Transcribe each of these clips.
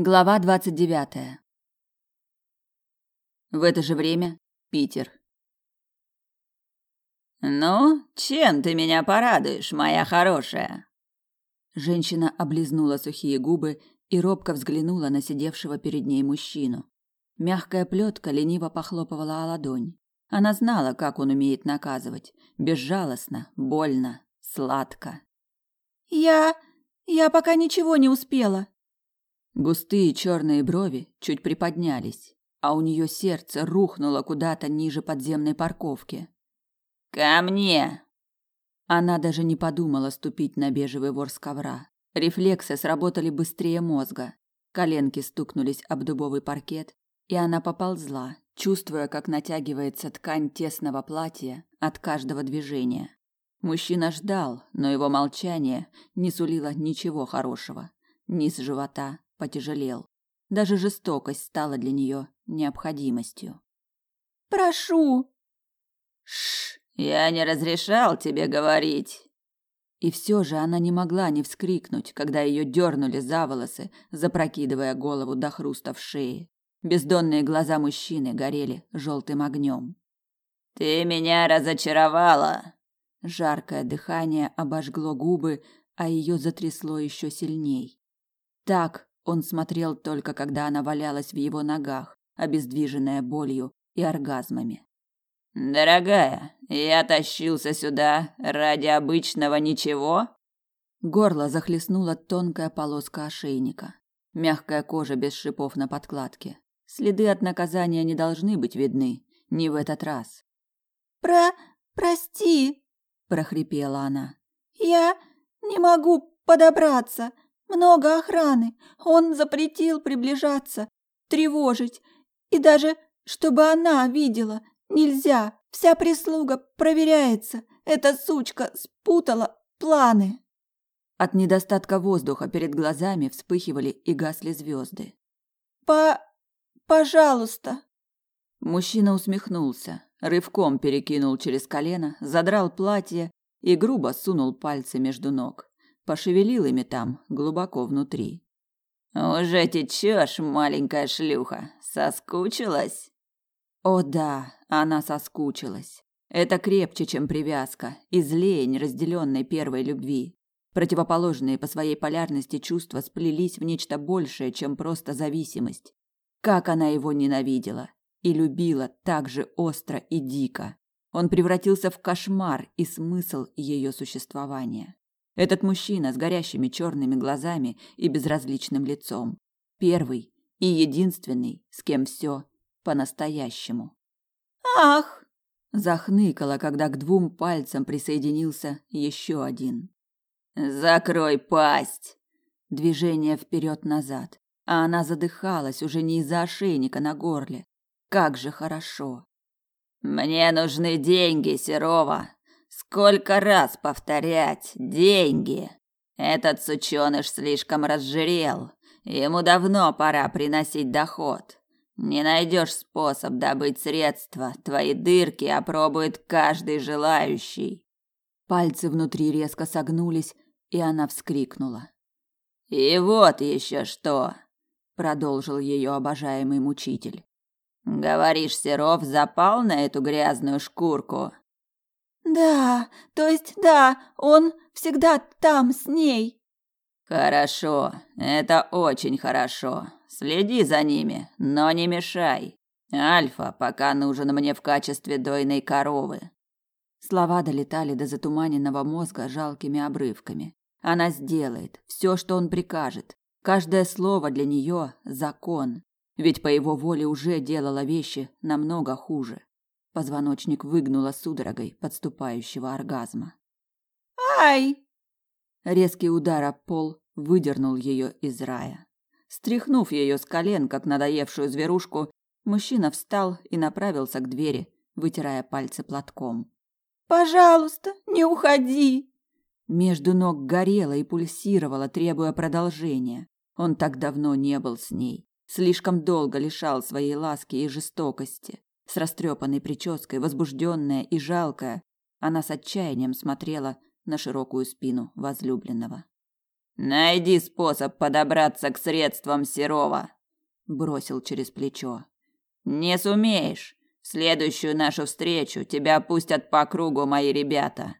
Глава двадцать девятая. В это же время Питер. Ну, чем ты меня порадуешь, моя хорошая? Женщина облизнула сухие губы и робко взглянула на сидевшего перед ней мужчину. Мягкая плетка лениво похлопывала о ладонь. Она знала, как он умеет наказывать: безжалостно, больно, сладко. Я я пока ничего не успела. Густые черные брови чуть приподнялись, а у нее сердце рухнуло куда-то ниже подземной парковки. Ко мне. Она даже не подумала ступить на бежевый ворс ковра. Рефлексы сработали быстрее мозга. Коленки стукнулись об дубовый паркет, и она поползла, чувствуя, как натягивается ткань тесного платья от каждого движения. Мужчина ждал, но его молчание не сулило ничего хорошего. Низ живота потяжелел. Даже жестокость стала для нее необходимостью. «Прошу!» «Шш! Я не разрешал тебе говорить!» И все же она не могла не вскрикнуть, когда ее дернули за волосы, запрокидывая голову до хруста в шее. Бездонные глаза мужчины горели желтым огнем. «Ты меня разочаровала!» Жаркое дыхание обожгло губы, а ее затрясло еще сильней. Так он смотрел только когда она валялась в его ногах, обездвиженная болью и оргазмами. Дорогая, я тащился сюда ради обычного ничего? Горло захлестнула тонкая полоска ошейника, мягкая кожа без шипов на подкладке. Следы от наказания не должны быть видны, не в этот раз. Про прости, прохрипела она. Я не могу подобраться. Много охраны. Он запретил приближаться, тревожить. И даже, чтобы она видела, нельзя. Вся прислуга проверяется. Эта сучка спутала планы. От недостатка воздуха перед глазами вспыхивали и гасли звезды. По... пожалуйста. Мужчина усмехнулся, рывком перекинул через колено, задрал платье и грубо сунул пальцы между ног. Пошевелил ими там, глубоко внутри. «Уже течешь, маленькая шлюха? Соскучилась?» О да, она соскучилась. Это крепче, чем привязка, и злее неразделенной первой любви. Противоположные по своей полярности чувства сплелись в нечто большее, чем просто зависимость. Как она его ненавидела и любила так же остро и дико. Он превратился в кошмар и смысл ее существования. Этот мужчина с горящими черными глазами и безразличным лицом. Первый и единственный, с кем все по-настоящему. «Ах!» – захныкала, когда к двум пальцам присоединился еще один. «Закрой пасть!» Движение вперед-назад, а она задыхалась уже не из-за ошейника на горле. Как же хорошо! Мне нужны деньги, Серова. Сколько раз повторять? Деньги. Этот сучёныш слишком разжирел. Ему давно пора приносить доход. Не найдешь способ добыть средства, твои дырки опробует каждый желающий. Пальцы внутри резко согнулись, и она вскрикнула. И вот еще что, продолжил ее обожаемый мучитель. Говоришь, Серов запал на эту грязную шкурку? Да, то есть да, он всегда там с ней. Хорошо, это очень хорошо. Следи за ними, но не мешай. Альфа пока нужен мне в качестве дойной коровы. Слова долетали до затуманенного мозга жалкими обрывками. Она сделает все, что он прикажет. Каждое слово для нее закон ведь по его воле уже делала вещи намного хуже. Позвоночник выгнуло судорогой подступающего оргазма. Ай! Резкий удар об пол выдернул ее из рая. Стряхнув ее с колен, как надоевшую зверушку, мужчина встал и направился к двери, вытирая пальцы платком. Пожалуйста, не уходи. Между ног горело и пульсировало, требуя продолжения. Он так давно не был с ней. Слишком долго лишал своей ласки и жестокости. С растрепанной прической, возбужденная и жалкая, она с отчаянием смотрела на широкую спину возлюбленного. Найди способ подобраться к средствам Серова, бросил через плечо. Не сумеешь. В следующую нашу встречу тебя пустят по кругу мои ребята.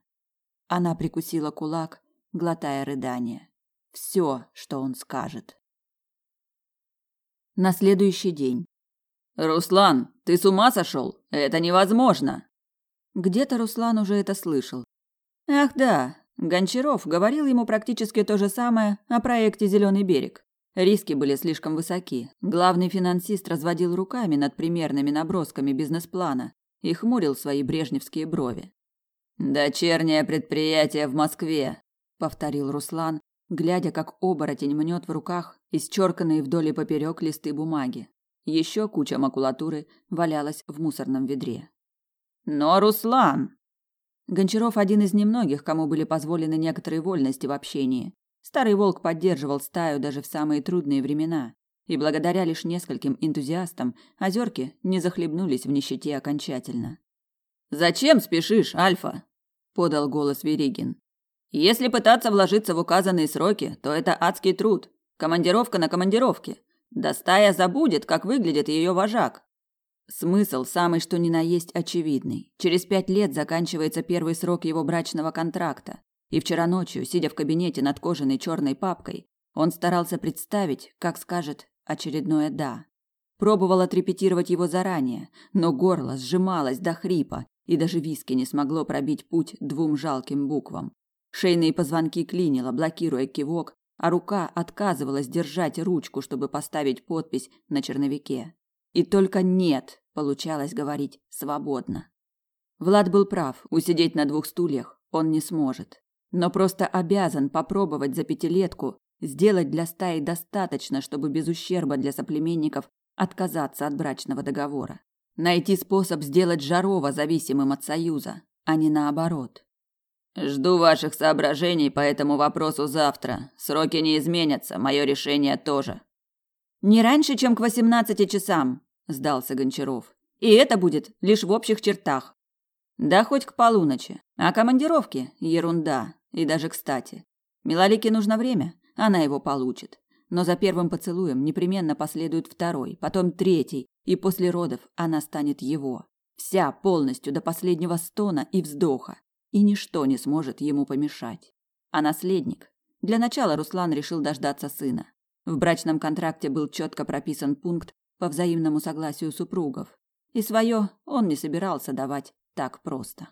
Она прикусила кулак, глотая рыдание. Все, что он скажет. На следующий день. Руслан, ты с ума сошел? Это невозможно. Где-то Руслан уже это слышал. Ах да, Гончаров говорил ему практически то же самое о проекте Зеленый берег. Риски были слишком высоки. Главный финансист разводил руками над примерными набросками бизнес-плана и хмурил свои брежневские брови. «Дочернее предприятие в Москве», — повторил Руслан, глядя, как оборотень мнет в руках исчерканные вдоль и поперек листы бумаги. Еще куча макулатуры валялась в мусорном ведре. «Но, Руслан!» Гончаров один из немногих, кому были позволены некоторые вольности в общении. Старый волк поддерживал стаю даже в самые трудные времена, и благодаря лишь нескольким энтузиастам озерки не захлебнулись в нищете окончательно. «Зачем спешишь, Альфа?» – подал голос Веригин. Если пытаться вложиться в указанные сроки, то это адский труд. Командировка на командировке. Да стая забудет, как выглядит ее вожак. Смысл самый что ни на есть очевидный. Через пять лет заканчивается первый срок его брачного контракта. И вчера ночью, сидя в кабинете над кожаной черной папкой, он старался представить, как скажет очередное «да». Пробовал отрепетировать его заранее, но горло сжималось до хрипа, и даже виски не смогло пробить путь двум жалким буквам. Шейные позвонки клинило, блокируя кивок, а рука отказывалась держать ручку, чтобы поставить подпись на черновике. И только «нет» получалось говорить свободно. Влад был прав, усидеть на двух стульях он не сможет. Но просто обязан попробовать за пятилетку сделать для стаи достаточно, чтобы без ущерба для соплеменников отказаться от брачного договора. Найти способ сделать Жарова зависимым от Союза, а не наоборот. Жду ваших соображений по этому вопросу завтра. Сроки не изменятся, мое решение тоже. Не раньше, чем к восемнадцати часам, сдался Гончаров. И это будет лишь в общих чертах. Да хоть к полуночи. А командировки ерунда, и даже кстати. Милалике нужно время, она его получит. Но за первым поцелуем непременно последует второй, потом третий, и после родов она станет его. Вся полностью до последнего стона и вздоха и ничто не сможет ему помешать. А наследник? Для начала Руслан решил дождаться сына. В брачном контракте был четко прописан пункт по взаимному согласию супругов, и свое он не собирался давать так просто.